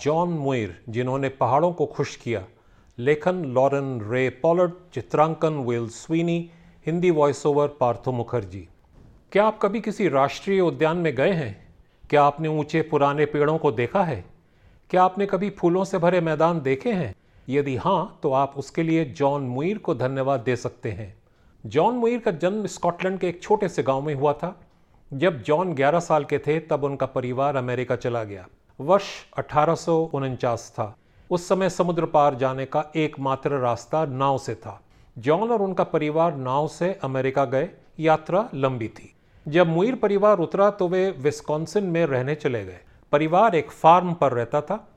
John Muir, जिन्होंने पहाड़ों को खुश किया। लेखन लॉरेन रे पॉलट चित्रांकन Will Sweeney, Hindi voice over Partho Mukherjee. क्या आप कभी किसी राष्ट्रीय उद्यान में गए हैं? क्या आपने ऊँचे पुराने पेड़ों को देखा है? क्या आपने कभी फूलों से भरे मैदान देखे हैं? यदि हाँ तो आप उसके लिए जॉन मुइर को धन्यवाद दे सकते हैं। जॉन मुइर का जन्म स्कॉटलैंड के एक छोटे से गाँव में हुआ था। जब जॉन 11 साल के थे, तब उनका परिवार अमेरिका चला गया। वर्ष अठारह सौ उनचास था। उस समय समुद्र पार जाने का एकमात्र रास्ता नाव से था। जॉन और उनका परिवार नाव से अमेरिका गए। यात्रा लंबी थी। जब मुइर परिवार उतरा तो वे विस्कॉन्सिन में रहने चले गए। परिवार एक फार्म पर रहता था।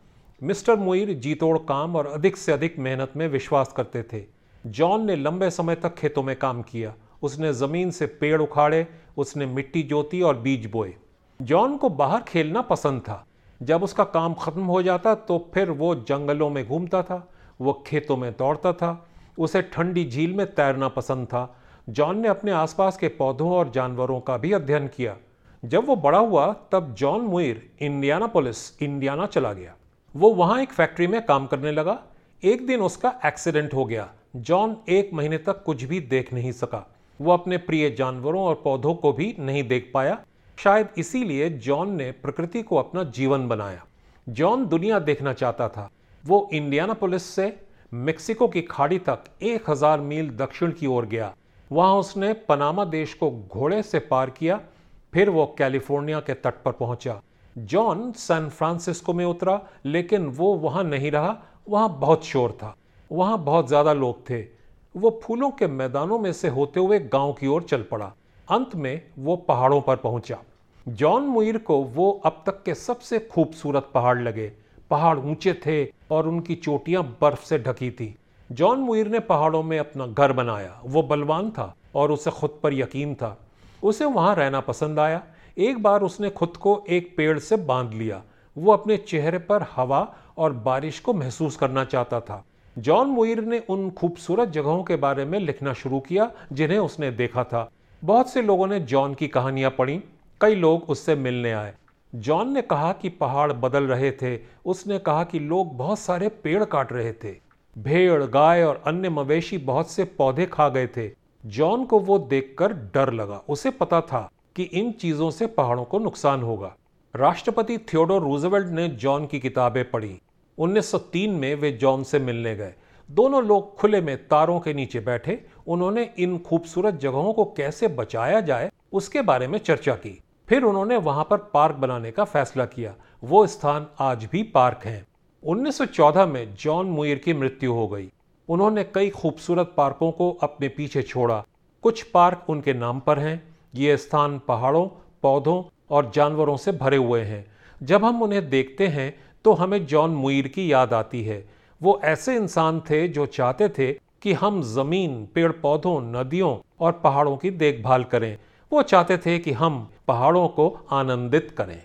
मिस्टर मुइर जीतोड़ काम और अधिक से अधिक मेहनत में विश्वास करते थे। जॉन ने लंबे समय तक खेतों में काम किया। उसने ज़मीन से पेड़ उखाड़े, उसने मिट्टी जोती और बीज बोए। जॉन को बाहर खेलना पसंद था। जब उसका काम खत्म हो जाता तो फिर वो जंगलों में घूमता था, वो खेतों में दौड़ता था, उसे ठंडी झील में तैरना पसंद था। जॉन ने अपने आसपास के पौधों और जानवरों का भी अध्ययन किया। जब वो बड़ा हुआ, तब John Muir Indianapolis Indiana चला गया। वो वहाँ एक फैक्ट्री में काम करने लगा। एक दिन उसका एक्सीडेंट हो गया। जॉन एक महीने तक कुछ भी देख नहीं सका। वो अपने प्रिय जानवरों और पौधों को भी नहीं देख पाया। शायद इसीलिए जॉन ने प्रकृति को अपना जीवन बनाया। जॉन दुनिया देखना चाहता था। वो इंडियाना पुलिस से मेक्सिको की खाड़ी तक एक हज़ार मील दक्षिण की ओर गया। वहाँ उसने पनामा देश को घोड़े से पार किया, फिर वो कैलिफ़ोर्निया के तट पर पहुँचा। जॉन सैन फ्रांसिस्को में उतरा, लेकिन वो वहाँ नहीं रहा। वहाँ बहुत शोर था। वहाँ बहुत ज़्यादा लोग थे। वो फूलों के मैदानों में से होते हुए गाँव की ओर चल पड़ा। अंत में वो पहाड़ों पर पहुँचा। जॉन मुइर को वो अब तक के सबसे खूबसूरत पहाड़ लगे। पहाड़ ऊँचे थे और उनकी चोटियाँ बर्फ़ से ढकी थी। जॉन मुइर ने पहाड़ों में अपना घर बनाया। वो बलवान था और उसे खुद पर यकीन था। उसे वहाँ रहना पसंद आया। एक बार उसने खुद को एक पेड़ से बाँध लिया। वो अपने चेहरे पर हवा और बारिश को महसूस करना चाहता था। जॉन मुइर ने उन खूबसूरत जगहों के बारे में लिखना शुरू किया, जिन्हें उसने देखा था। बहुत से लोगों ने जॉन की कहानियाँ पढ़ी, कई लोग उससे मिलने आए। जॉन ने कहा कि पहाड़ बदल रहे थे, उसने कहा कि लोग बहुत सारे पेड़ काट रहे थे। भेड़, गाय और अन्य मवेशी बहुत से पौधे खा गए थे। जॉन को वो देखकर डर लगा। उसे पता था कि इन चीज़ों से पहाड़ों को नुकसान होगा। राष्ट्रपति थियोडोर रूजवेल्ट ने जॉन की किताबें पढ़ी। 1903 में वे जॉन से मिलने गए। दोनों लोग खुले में तारों के नीचे बैठे। उन्होंने इन खूबसूरत जगहों को कैसे बचाया जाए, उसके बारे में चर्चा की। फिर उन्होंने वहाँ पर पार्क बनाने का फैसला किया। वो स्थान आज भी पार्क हैं। 1914 में जॉन मुयर की मृत्यु हो गई। उन्होंने कई खूबसूरत पार्कों को अपने पीछे छोड़ा। कुछ पार्क उनके नाम पर हैं। ये स्थान पहाड़ों, पौधों और जानवरों से भरे हुए हैं। जब हम उन्हें देखते हैं तो हमें जॉन मुइर की याद आती है। वो ऐसे इंसान थे जो चाहते थे कि हम ज़मीन पेड़ पौधों नदियों और पहाड़ों की देखभाल करें। वो चाहते थे कि हम पहाड़ों को आनंदित करें।